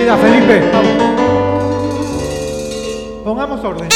Enseguida, Felipe. Vamos. Pongamos orden.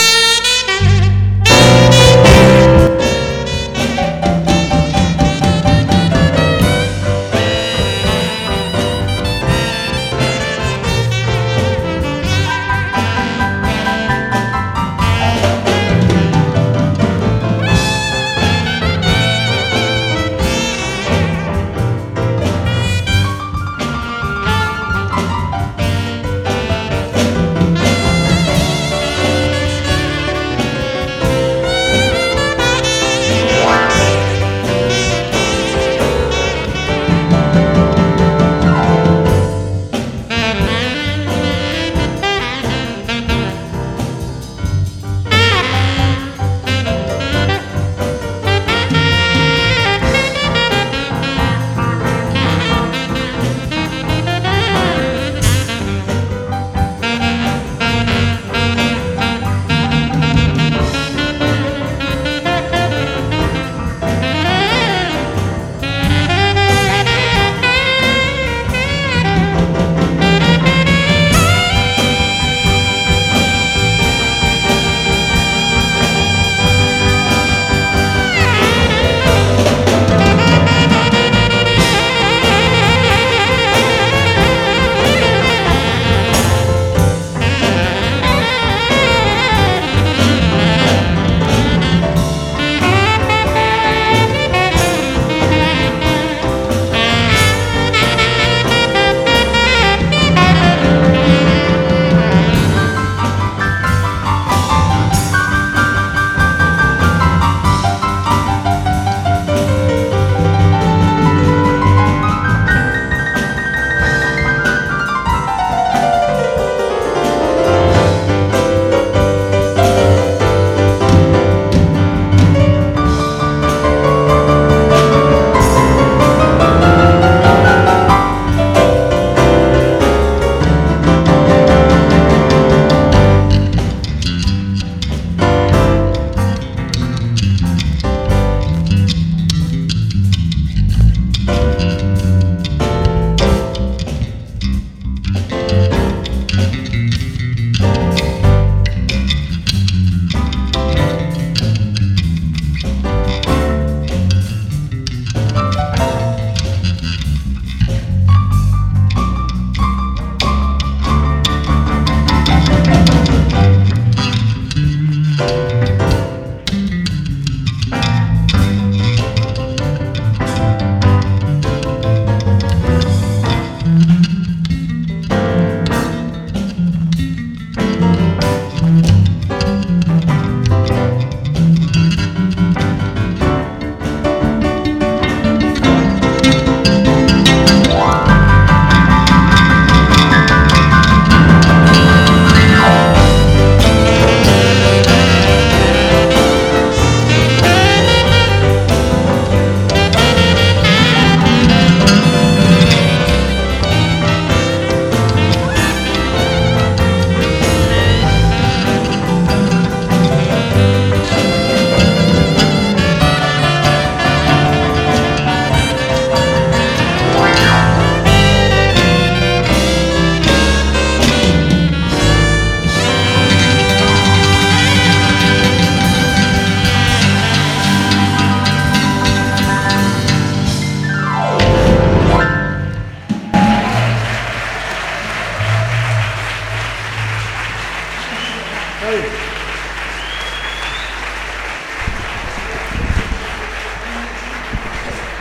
Hey.